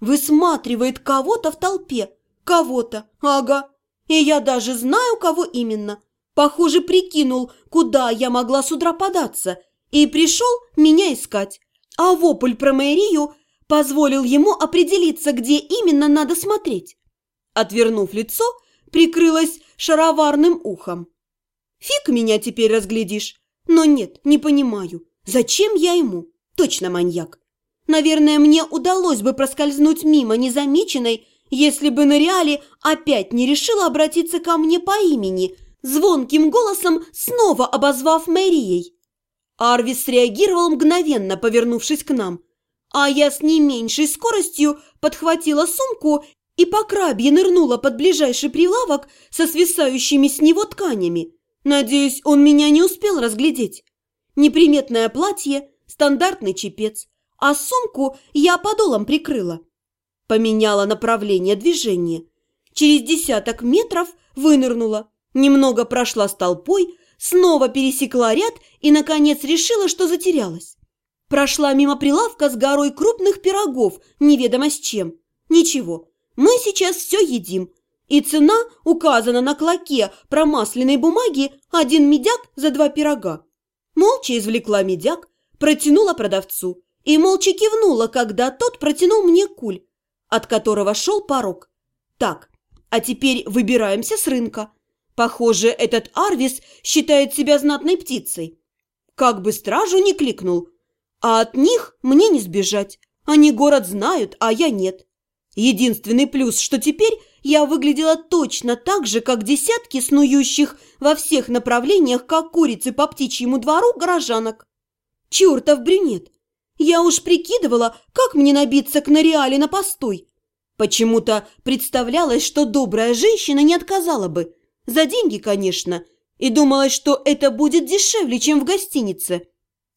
Высматривает кого-то в толпе. Кого-то, ага. И я даже знаю, кого именно. Похоже, прикинул, куда я могла с утра податься. И пришел меня искать. А вопль про мэрию позволил ему определиться, где именно надо смотреть. Отвернув лицо, прикрылась шароварным ухом. Фиг меня теперь разглядишь. Но нет, не понимаю, зачем я ему? Точно маньяк. Наверное, мне удалось бы проскользнуть мимо незамеченной, если бы Нориали опять не решила обратиться ко мне по имени, звонким голосом снова обозвав Мэрией. Арвис реагировал мгновенно, повернувшись к нам, а я с не меньшей скоростью подхватила сумку и по крабье нырнула под ближайший прилавок со свисающими с него тканями. Надеюсь, он меня не успел разглядеть. Неприметное платье, стандартный чепец, а сумку я подолом прикрыла. Поменяла направление движения. Через десяток метров вынырнула, немного прошла с толпой, снова пересекла ряд и, наконец, решила, что затерялась. Прошла мимо прилавка с горой крупных пирогов, неведомо с чем. Ничего, мы сейчас все едим, и цена указана на клоке промасленной бумаги один медяк за два пирога. Молча извлекла медяк, протянула продавцу и молча кивнула, когда тот протянул мне куль, от которого шел порог. Так, а теперь выбираемся с рынка. Похоже, этот Арвис считает себя знатной птицей. Как бы стражу не кликнул, а от них мне не сбежать. Они город знают, а я нет. Единственный плюс, что теперь я выглядела точно так же, как десятки снующих во всех направлениях, как курицы по птичьему двору горожанок. Чертов брюнет! Я уж прикидывала, как мне набиться к Нориале на постой. Почему-то представлялось, что добрая женщина не отказала бы. За деньги, конечно. И думалось, что это будет дешевле, чем в гостинице.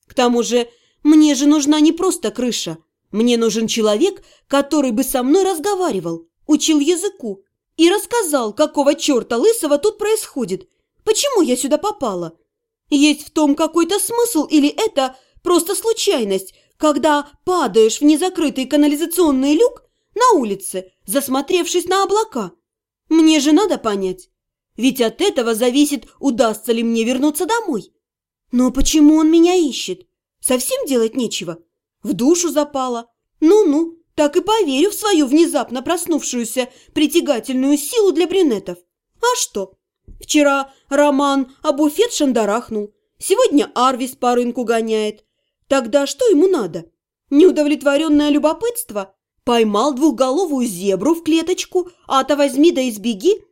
К тому же, мне же нужна не просто крыша. Мне нужен человек, который бы со мной разговаривал учил языку и рассказал, какого черта лысого тут происходит, почему я сюда попала. Есть в том какой-то смысл или это просто случайность, когда падаешь в незакрытый канализационный люк на улице, засмотревшись на облака? Мне же надо понять. Ведь от этого зависит, удастся ли мне вернуться домой. Но почему он меня ищет? Совсем делать нечего. В душу запала. Ну-ну, так и поверю в свою внезапно проснувшуюся притягательную силу для брюнетов. А что? Вчера Роман а буфет шандарахнул, сегодня Арвис по рынку гоняет. Тогда что ему надо? Неудовлетворенное любопытство? Поймал двухголовую зебру в клеточку, а-то возьми да избеги.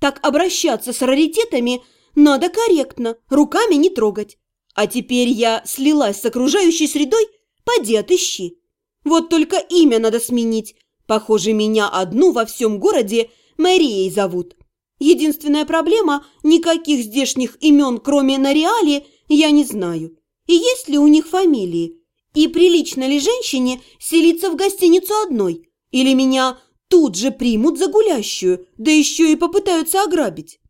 Так обращаться с раритетами надо корректно, руками не трогать. А теперь я слилась с окружающей средой, поди отыщи. Вот только имя надо сменить. Похоже, меня одну во всем городе Марией зовут. Единственная проблема – никаких здешних имен, кроме Нариали, я не знаю. И есть ли у них фамилии? И прилично ли женщине селиться в гостиницу одной? Или меня тут же примут за гулящую, да еще и попытаются ограбить?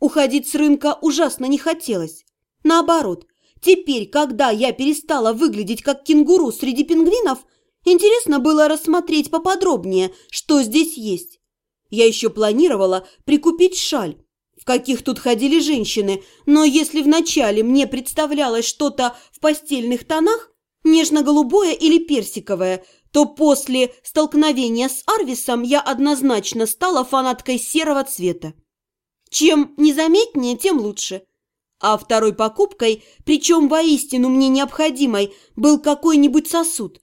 Уходить с рынка ужасно не хотелось. Наоборот, теперь, когда я перестала выглядеть как кенгуру среди пингвинов – Интересно было рассмотреть поподробнее, что здесь есть. Я еще планировала прикупить шаль, каких тут ходили женщины, но если вначале мне представлялось что-то в постельных тонах, нежно-голубое или персиковое, то после столкновения с Арвисом я однозначно стала фанаткой серого цвета. Чем незаметнее, тем лучше. А второй покупкой, причем воистину мне необходимой, был какой-нибудь сосуд.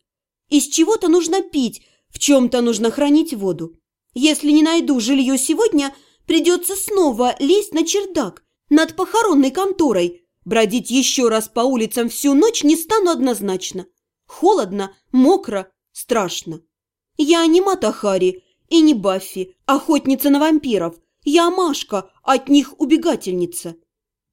Из чего-то нужно пить, в чем-то нужно хранить воду. Если не найду жилье сегодня, придется снова лезть на чердак над похоронной конторой. Бродить еще раз по улицам всю ночь не стану однозначно. Холодно, мокро, страшно. Я не Матахари и не Баффи, охотница на вампиров. Я Машка, от них убегательница.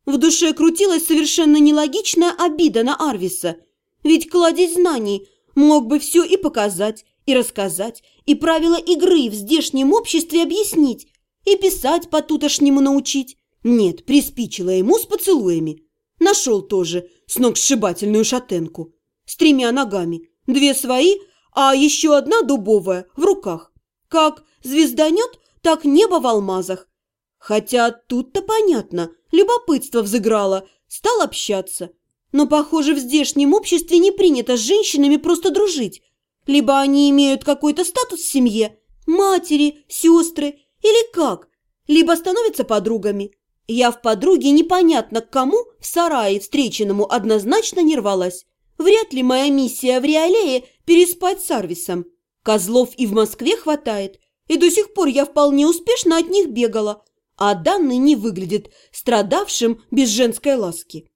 В душе крутилась совершенно нелогичная обида на Арвиса. Ведь кладезь знаний – Мог бы все и показать, и рассказать, и правила игры в здешнем обществе объяснить, и писать по-тутошнему научить. Нет, приспичило ему с поцелуями. Нашел тоже сногсшибательную шатенку. С тремя ногами. Две свои, а еще одна дубовая в руках. Как звезданет, так небо в алмазах. Хотя тут-то понятно, любопытство взыграло, стал общаться. Но, похоже, в здешнем обществе не принято с женщинами просто дружить. Либо они имеют какой-то статус в семье, матери, сестры или как, либо становятся подругами. Я в подруге непонятно к кому в сарае встреченному однозначно не рвалась. Вряд ли моя миссия в Реалее переспать с Арвисом. Козлов и в Москве хватает, и до сих пор я вполне успешно от них бегала, а данный не выглядит страдавшим без женской ласки.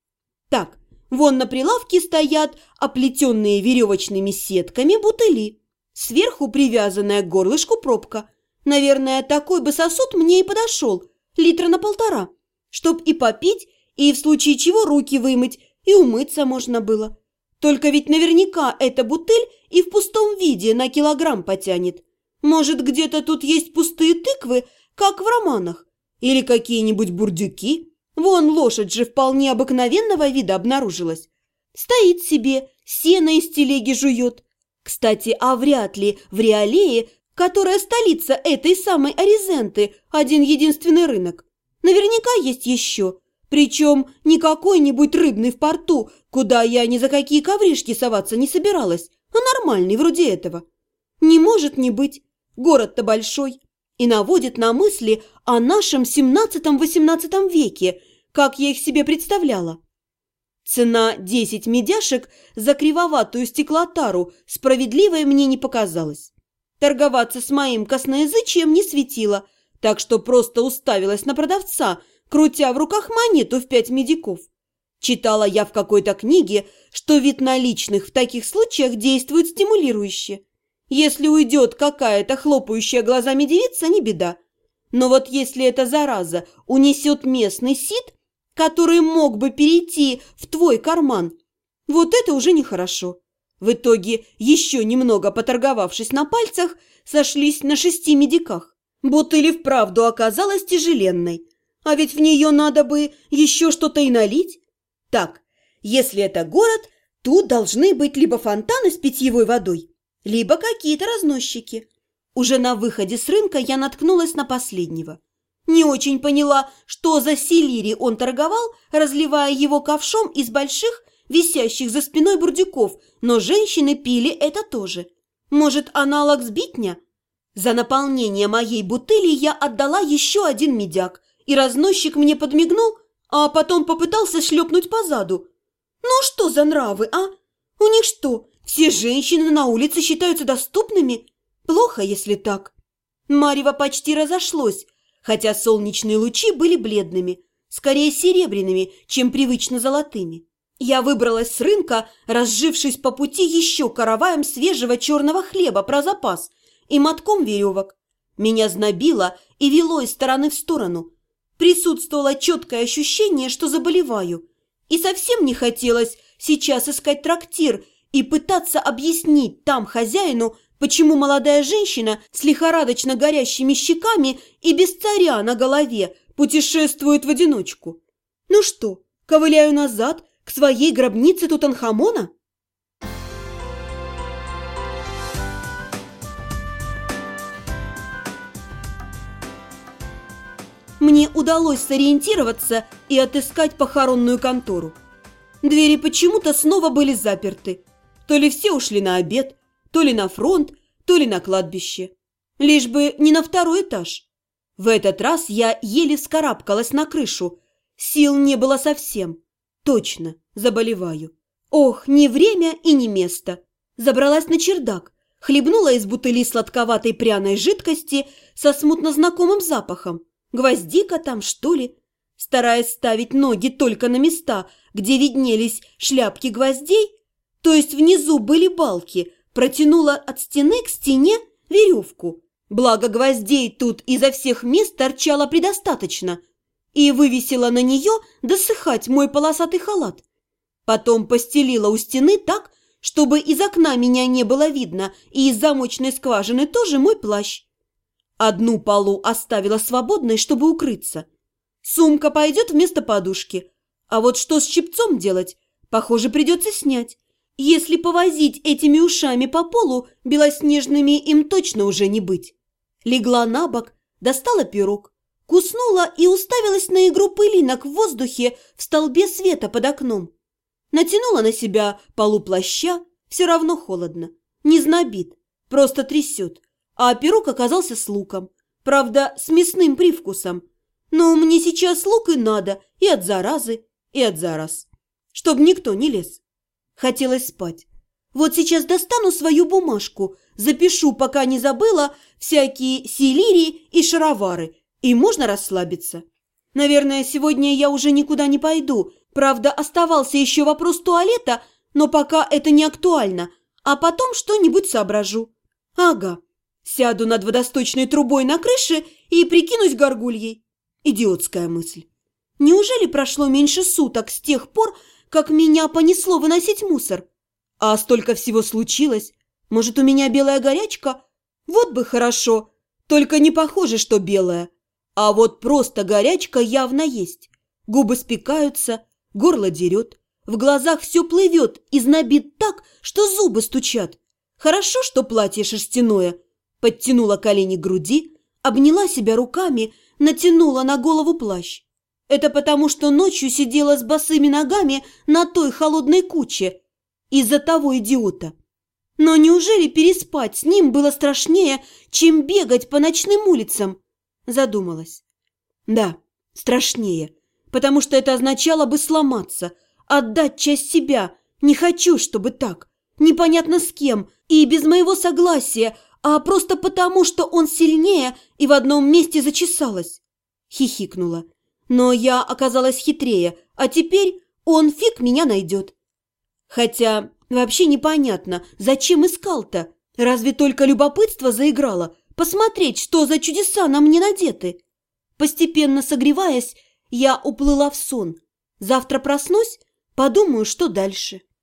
Так, вон на прилавке стоят оплетенные веревочными сетками бутыли. Сверху привязанная к горлышку пробка. Наверное, такой бы сосуд мне и подошел, литра на полтора, чтоб и попить, и в случае чего руки вымыть, и умыться можно было. Только ведь наверняка эта бутыль и в пустом виде на килограмм потянет. Может, где-то тут есть пустые тыквы, как в романах? Или какие-нибудь бурдюки? Вон лошадь же вполне обыкновенного вида обнаружилась. Стоит себе, сено из телеги жует. Кстати, а вряд ли в Реалее, которая столица этой самой Аризенты, один единственный рынок. Наверняка есть еще. Причем не какой-нибудь рыбный в порту, куда я ни за какие ковришки соваться не собиралась, а нормальный вроде этого. Не может не быть. Город-то большой и наводит на мысли о нашем 17-18 веке, как я их себе представляла. Цена 10 медяшек за кривоватую стеклотару справедливой мне не показалась. Торговаться с моим косноязычием не светило, так что просто уставилась на продавца, крутя в руках монету в пять медиков. Читала я в какой-то книге, что вид наличных в таких случаях действует стимулирующе. Если уйдет какая-то хлопающая глазами девица, не беда. Но вот если эта зараза унесет местный сит, который мог бы перейти в твой карман, вот это уже нехорошо. В итоге, еще немного поторговавшись на пальцах, сошлись на шести медиках. Бутыль и вправду оказалась тяжеленной. А ведь в нее надо бы еще что-то и налить. Так, если это город, тут должны быть либо фонтаны с питьевой водой, либо какие-то разносчики. Уже на выходе с рынка я наткнулась на последнего. Не очень поняла, что за селири он торговал, разливая его ковшом из больших, висящих за спиной бурдюков, но женщины пили это тоже. Может, аналог сбитня? За наполнение моей бутыли я отдала еще один медяк, и разносчик мне подмигнул, а потом попытался шлепнуть по заду. Ну что за нравы, а? У них что, все женщины на улице считаются доступными? Плохо, если так. Марево почти разошлось, хотя солнечные лучи были бледными, скорее серебряными, чем привычно золотыми. Я выбралась с рынка, разжившись по пути еще караваем свежего черного хлеба про запас и мотком веревок. Меня знобило и вело из стороны в сторону. Присутствовало четкое ощущение, что заболеваю. И совсем не хотелось сейчас искать трактир и пытаться объяснить там хозяину, почему молодая женщина с лихорадочно горящими щеками и без царя на голове путешествует в одиночку. Ну что, ковыляю назад к своей гробнице Тутанхамона? Мне удалось сориентироваться и отыскать похоронную контору. Двери почему-то снова были заперты, то ли все ушли на обед, то ли на фронт, то ли на кладбище. Лишь бы не на второй этаж. В этот раз я еле вскарабкалась на крышу. Сил не было совсем. Точно, заболеваю. Ох, не время и не место. Забралась на чердак, хлебнула из бутыли сладковатой пряной жидкости со смутно знакомым запахом. Гвоздика там, что ли? Стараясь ставить ноги только на места, где виднелись шляпки гвоздей, то есть внизу были балки, протянула от стены к стене веревку. Благо гвоздей тут изо всех мест торчало предостаточно. И вывесила на нее досыхать мой полосатый халат. Потом постелила у стены так, чтобы из окна меня не было видно, и из замочной скважины тоже мой плащ. Одну полу оставила свободной, чтобы укрыться. Сумка пойдет вместо подушки. А вот что с чепцом делать? Похоже, придется снять. Если повозить этими ушами по полу, белоснежными им точно уже не быть. Легла на бок, достала пирог, куснула и уставилась на игру пылинок в воздухе в столбе света под окном. Натянула на себя полу плаща, все равно холодно. Не знобит, просто трясет. А пирог оказался с луком. Правда, с мясным привкусом. Но мне сейчас лук и надо, и от заразы, и от зараз. Чтоб никто не лез. Хотелось спать. Вот сейчас достану свою бумажку, запишу, пока не забыла, всякие селирии и шаровары, и можно расслабиться. Наверное, сегодня я уже никуда не пойду. Правда, оставался еще вопрос туалета, но пока это не актуально, а потом что-нибудь соображу. Ага, сяду над водосточной трубой на крыше и прикинусь горгульей. Идиотская мысль. Неужели прошло меньше суток с тех пор, как меня понесло выносить мусор? А столько всего случилось. Может, у меня белая горячка? Вот бы хорошо. Только не похоже, что белая. А вот просто горячка явно есть. Губы спекаются, горло дерет. В глазах все плывет и знобит так, что зубы стучат. Хорошо, что платье шерстяное. Подтянула колени к груди, обняла себя руками, натянула на голову плащ. Это потому, что ночью сидела с босыми ногами на той холодной куче из-за того идиота. Но неужели переспать с ним было страшнее, чем бегать по ночным улицам? Задумалась. Да, страшнее, потому что это означало бы сломаться, отдать часть себя. Не хочу, чтобы так. Непонятно с кем и без моего согласия, а просто потому, что он сильнее и в одном месте зачесалась. Хихикнула. Но я оказалась хитрее, а теперь он фиг меня найдет. Хотя вообще непонятно, зачем искал-то? Разве только любопытство заиграло? Посмотреть, что за чудеса на мне надеты? Постепенно согреваясь, я уплыла в сон. Завтра проснусь, подумаю, что дальше.